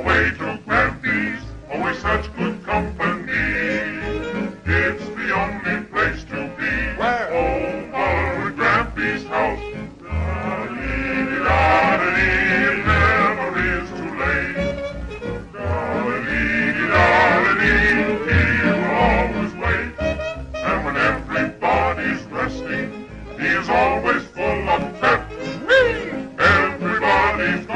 away to Grampy's, always such good company. It's the only place to be. Where? Over at Grampy's house. It never is too late. He will always wait. And when everybody's resting, he is always full of pep. Everybody's